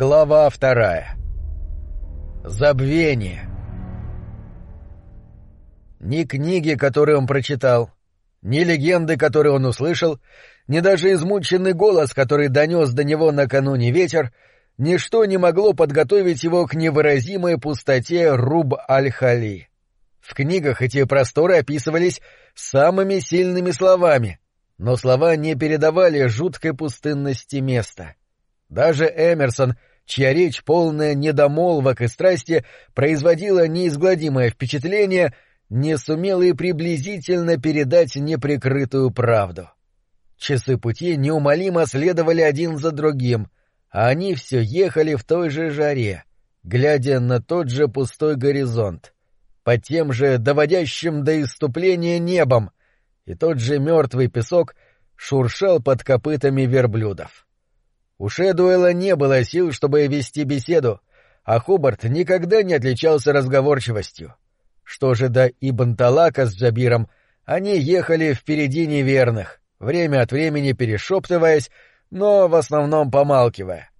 Глава вторая. Забвение. Ни книги, которые он прочитал, ни легенды, которые он услышал, ни даже измученный голос, который донес до него накануне ветер, ничто не могло подготовить его к невыразимой пустоте Руб-аль-Хали. В книгах эти просторы описывались самыми сильными словами, но слова не передавали жуткой пустынности места. Даже Эмерсон, чья речь, полная недомолвок и страсти, производила неизгладимое впечатление, не сумел и приблизительно передать неприкрытую правду. Часы пути неумолимо следовали один за другим, а они все ехали в той же жаре, глядя на тот же пустой горизонт, под тем же доводящим до иступления небом, и тот же мертвый песок шуршал под копытами верблюдов. У Шэдуэла не было сил, чтобы вести беседу, а Хубарт никогда не отличался разговорчивостью. Что же до Ибн Талака с Джабиром, они ехали впереди неверных, время от времени перешептываясь, но в основном помалкивая.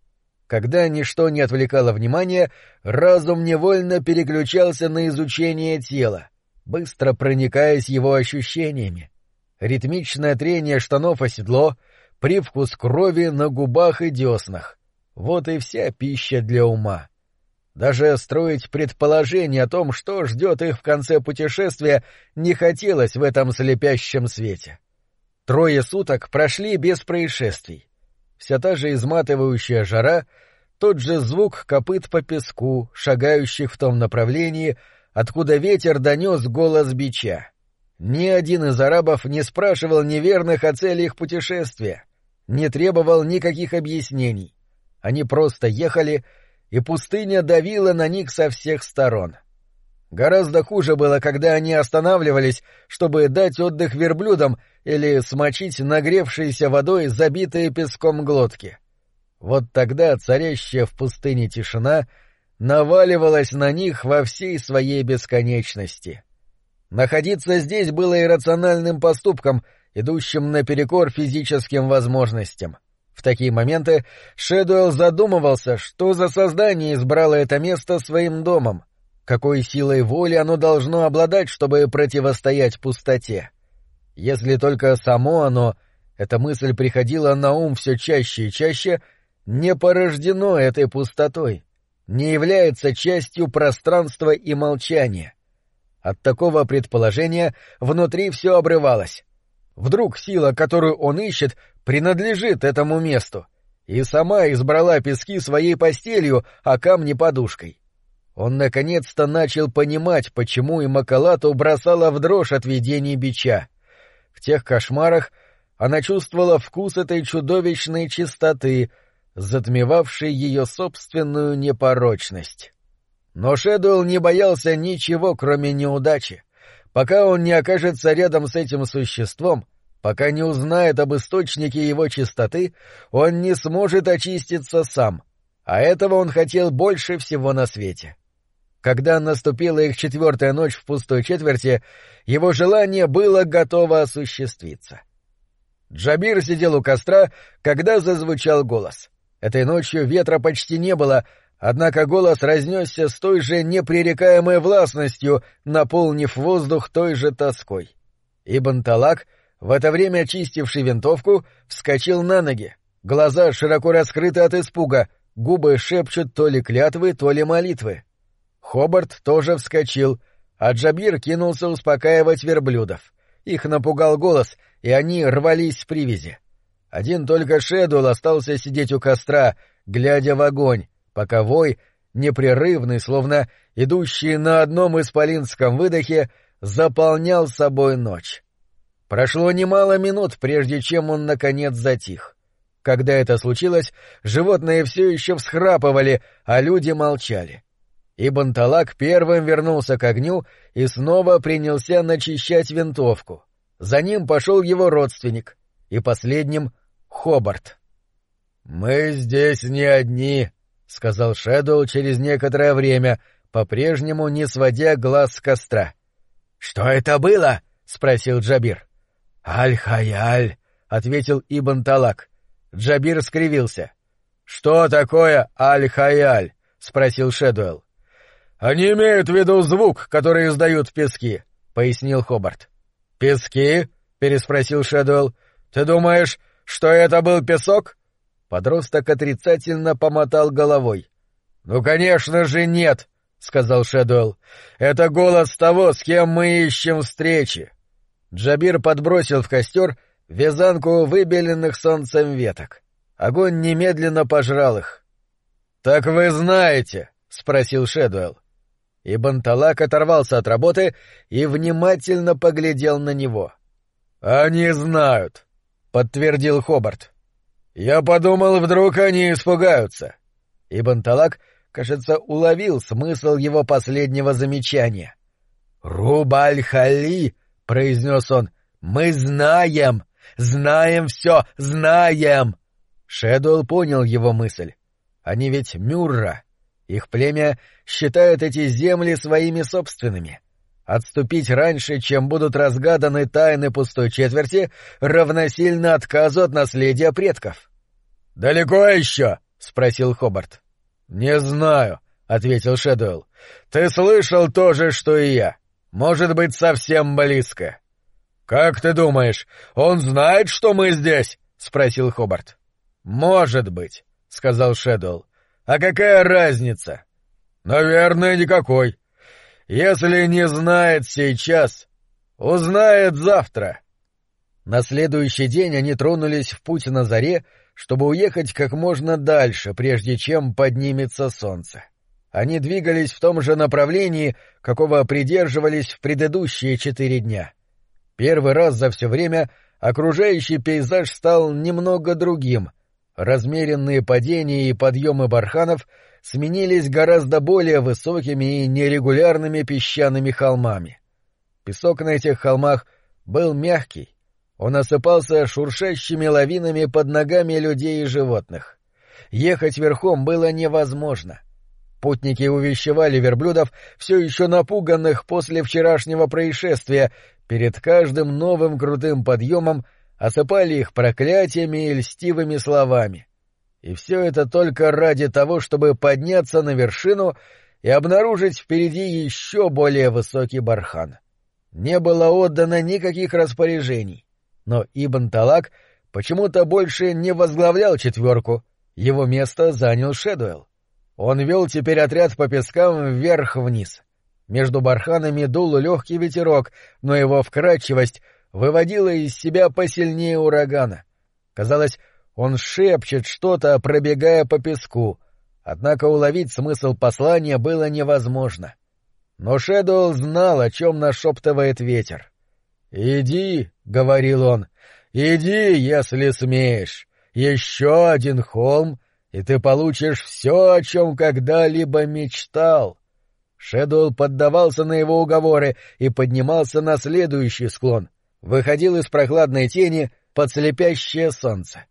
Когда ничто не отвлекало внимания, разум невольно переключался на изучение тела, быстро проникаясь его ощущениями. Ритмичное трение штанов о седло — привкус крови на губах и деснах. Вот и вся пища для ума. Даже строить предположение о том, что ждет их в конце путешествия, не хотелось в этом слепящем свете. Трое суток прошли без происшествий. Вся та же изматывающая жара, тот же звук копыт по песку, шагающих в том направлении, откуда ветер донес голос бича. Ни один из арабов не спрашивал неверных о цели их путешествия не требовал никаких объяснений. Они просто ехали, и пустыня давила на них со всех сторон. Гораздо хуже было, когда они останавливались, чтобы дать отдых верблюдам или смочить нагревшейся водой забитые песком глотки. Вот тогда царящая в пустыне тишина наваливалась на них во всей своей бесконечности. Находиться здесь было иррациональным поступком — идущим наперекор физическим возможностям. В такие моменты Шэдуэлл задумывался, что за создание избрало это место своим домом, какой силой воли оно должно обладать, чтобы противостоять пустоте. Если только само оно, эта мысль приходила на ум все чаще и чаще, не порождено этой пустотой, не является частью пространства и молчания. От такого предположения внутри все обрывалось. Вдруг сила, которую он ищет, принадлежит этому месту, и сама избрала пески своей постелью, а камни подушкой. Он наконец-то начал понимать, почему и Макалату бросала в дрожь от видений бича. В тех кошмарах она чувствовала вкус этой чудовищной чистоты, затмевавшей ее собственную непорочность. Но Шэдуэлл не боялся ничего, кроме неудачи. Пока он не окажется рядом с этим существом, пока не узнает об источнике его чистоты, он не сможет очиститься сам, а этого он хотел больше всего на свете. Когда наступила их четвертая ночь в пустой четверти, его желание было готово осуществиться. Джабир сидел у костра, когда зазвучал голос. Этой ночью ветра почти не было, Однако голос разнесся с той же непререкаемой властностью, наполнив воздух той же тоской. Ибн Талак, в это время очистивший винтовку, вскочил на ноги. Глаза широко раскрыты от испуга, губы шепчут то ли клятвы, то ли молитвы. Хобарт тоже вскочил, а Джабир кинулся успокаивать верблюдов. Их напугал голос, и они рвались с привязи. Один только Шедул остался сидеть у костра, глядя в огонь, пока вой, непрерывный, словно идущий на одном исполинском выдохе, заполнял собой ночь. Прошло немало минут, прежде чем он, наконец, затих. Когда это случилось, животные все еще всхрапывали, а люди молчали. Ибн Талак первым вернулся к огню и снова принялся начищать винтовку. За ним пошел его родственник, и последним — Хобарт. «Мы здесь не одни», — сказал Шэдоу через некоторое время, по-прежнему не сводя глаз с костра. — Что это было? — спросил Джабир. — Аль-Хаяль, — ответил Ибн Талак. Джабир скривился. — «Что такое Аль-Хаяль?» — спросил Шэдуэлл. «Они имеют в виду звук, который издают пески», — пояснил Хобарт. «Пески?» — переспросил Шэдуэлл. «Ты думаешь, что это был песок?» Подросток отрицательно помотал головой. «Ну, конечно же, нет!» — сказал Шэдуэлл. «Это голос того, с кем мы ищем встречи!» Джабир подбросил в костер вязанку выбеленных солнцем веток. Огонь немедленно пожрал их. «Так вы знаете?» — спросил Шэдуэлл. И Банталак оторвался от работы и внимательно поглядел на него. «Они знают», — подтвердил Хобарт. «Я подумал, вдруг они испугаются». И Банталак, кажется, уловил смысл его последнего замечания. «Рубаль-Хали», — произнес он, — «мы знаем, знаем все, знаем». Шэдуэлл понял его мысль. Они ведь Мюрра. Их племя считает эти земли своими собственными. Отступить раньше, чем будут разгаданы тайны пустой четверти, равносильно отказу от наследия предков. — Далеко еще? — спросил Хобарт. — Не знаю, — ответил Шэдуэлл. — Ты слышал то же, что и я. Может быть, совсем близко. — Как ты думаешь, он знает, что мы здесь? — спросил Хобарт. — Может быть, — сказал Шэдуэлл. — А какая разница? — Наверное, никакой. Если не знает сейчас, узнает завтра. На следующий день они тронулись в путь на заре, чтобы уехать как можно дальше, прежде чем поднимется солнце. Они двигались в том же направлении, какого придерживались в предыдущие четыре дня. Первый раз за все время окружающий пейзаж стал немного другим. Размеренные падения и подъемы барханов — сменились гораздо более высокими и нерегулярными песчаными холмами. Песок на этих холмах был мягкий, он осыпался шуршащими лавинами под ногами людей и животных. Ехать верхом было невозможно. Путники увещевали верблюдов, все еще напуганных после вчерашнего происшествия, перед каждым новым крутым подъемом осыпали их проклятиями и льстивыми словами. И все это только ради того, чтобы подняться на вершину и обнаружить впереди еще более высокий бархан. Не было отдано никаких распоряжений, но Ибн Талак почему-то больше не возглавлял четверку, его место занял Шедуэлл. Он вел теперь отряд по пескам вверх-вниз. Между барханами дул легкий ветерок, но его вкрадчивость выводила из себя посильнее урагана. Казалось, он шепчет что-то, пробегая по песку, однако уловить смысл послания было невозможно. Но Шэдуэлл знал, о чем нашептывает ветер. «Иди», — говорил он, — «иди, если смеешь. Еще один холм, и ты получишь все, о чем когда-либо мечтал». Шэдуэлл поддавался на его уговоры и поднимался на следующий склон, выходил из прохладной тени под слепящее солнце.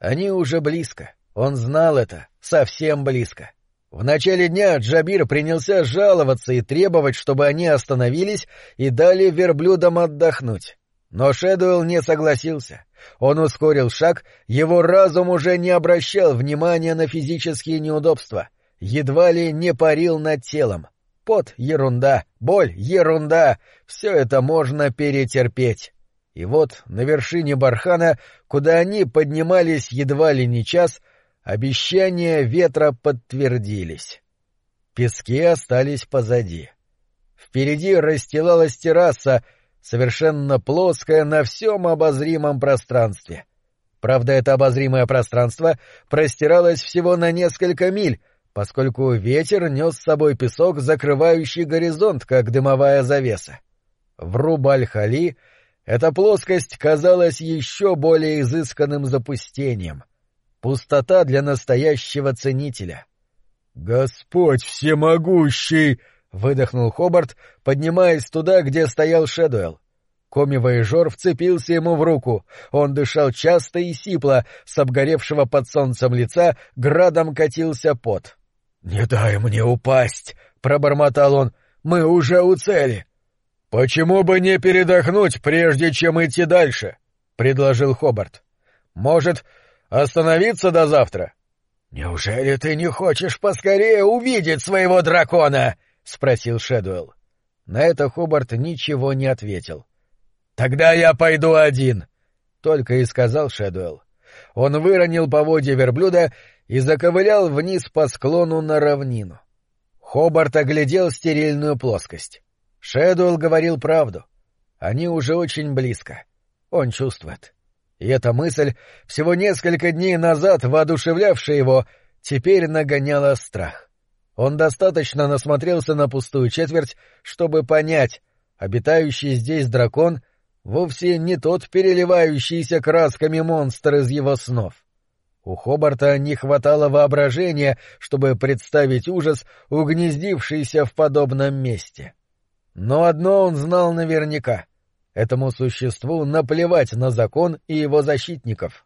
Они уже близко. Он знал это, совсем близко. В начале дня Джабир принялся жаловаться и требовать, чтобы они остановились и дали верблюдам отдохнуть. Но Шэдуэлл не согласился. Он ускорил шаг, его разум уже не обращал внимания на физические неудобства, едва ли не парил над телом. Пот — ерунда, боль — ерунда, все это можно перетерпеть. И вот на вершине бархана, куда они поднимались едва ли не час, обещания ветра подтвердились. Пески остались позади. Впереди расстилалась терраса, совершенно плоская на всем обозримом пространстве. Правда, это обозримое пространство простиралось всего на несколько миль, поскольку ветер нес с собой песок, закрывающий горизонт, как дымовая завеса. В Рубаль-Хали — эта плоскость казалась еще более изысканным запустением. Пустота для настоящего ценителя. «Господь всемогущий!» — выдохнул Хобарт, поднимаясь туда, где стоял Шэдуэлл. Комивый жор вцепился ему в руку. Он дышал часто и сипло, с обгоревшего под солнцем лица градом катился пот. — Не дай мне упасть! — пробормотал он. — Мы уже у цели! «Почему бы не передохнуть, прежде чем идти дальше?» — предложил Хобарт. «Может, остановиться до завтра?» «Неужели ты не хочешь поскорее увидеть своего дракона?» — спросил Шэдуэлл. На это Хобарт ничего не ответил. «Тогда я пойду один», — только и сказал Шэдуэлл. Он выронил поводья верблюда и заковылял вниз по склону на равнину. Хобарт оглядел стерильную плоскость. Шэдуэлл говорил правду. Они уже очень близко. Он чувствует. И эта мысль, всего несколько дней назад воодушевлявшая его, теперь нагоняла страх. Он достаточно насмотрелся на пустую четверть, чтобы понять, обитающий здесь дракон вовсе не тот переливающийся красками монстр из его снов. У Хобарта не хватало воображения, чтобы представить ужас, угнездившийся в подобном месте. Но одно он знал наверняка. Этому существу наплевать на закон и его защитников.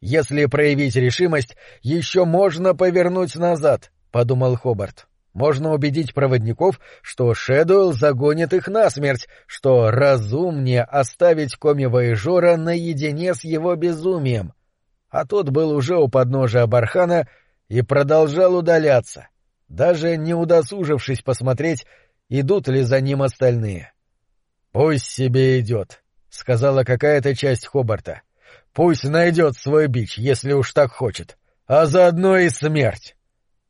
Если проявить решимость, еще можно повернуть назад —— подумал Хобарт. Можно убедить проводников, что Шэдуэлл загонит их насмерть, что разумнее оставить коми-воежора наедине с его безумием. А тот был уже у подножия бархана и продолжал удаляться, даже не удосужившись посмотреть, идут ли за ним остальные. — Пусть себе идет, — сказала какая-то часть Хобарта. — Пусть найдет свой бич, если уж так хочет, а заодно и смерть.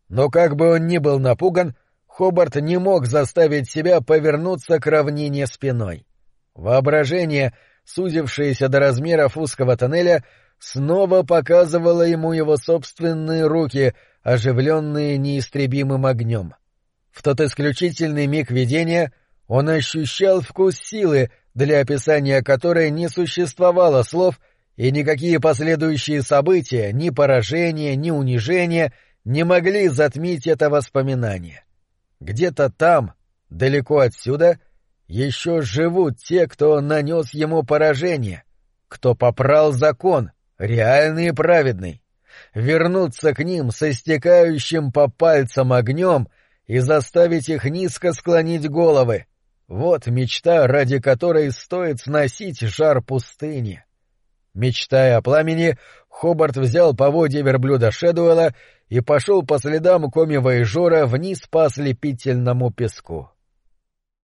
Но как бы он ни был напуган, Хобарт не мог заставить себя повернуться к равнине спиной. Воображение, сузившееся до размеров узкого тоннеля, снова показывало ему его собственные руки, оживленные неистребимым огнем. В тот исключительный миг видения он ощущал вкус силы, для описания которой не существовало слов, и никакие последующие события, ни поражения, ни унижения — не могли затмить это воспоминание. Где-то там, далеко отсюда, еще живут те, кто нанес ему поражение, кто попрал закон, реальный и праведный. Вернуться к ним со стекающим по пальцам огнем и заставить их низко склонить головы. Вот мечта, ради которой стоит сносить жар пустыни. Мечтая о пламени, Хобарт взял поводья верблюда Шедуэла и пошел по следам коми Жора вниз по ослепительному песку.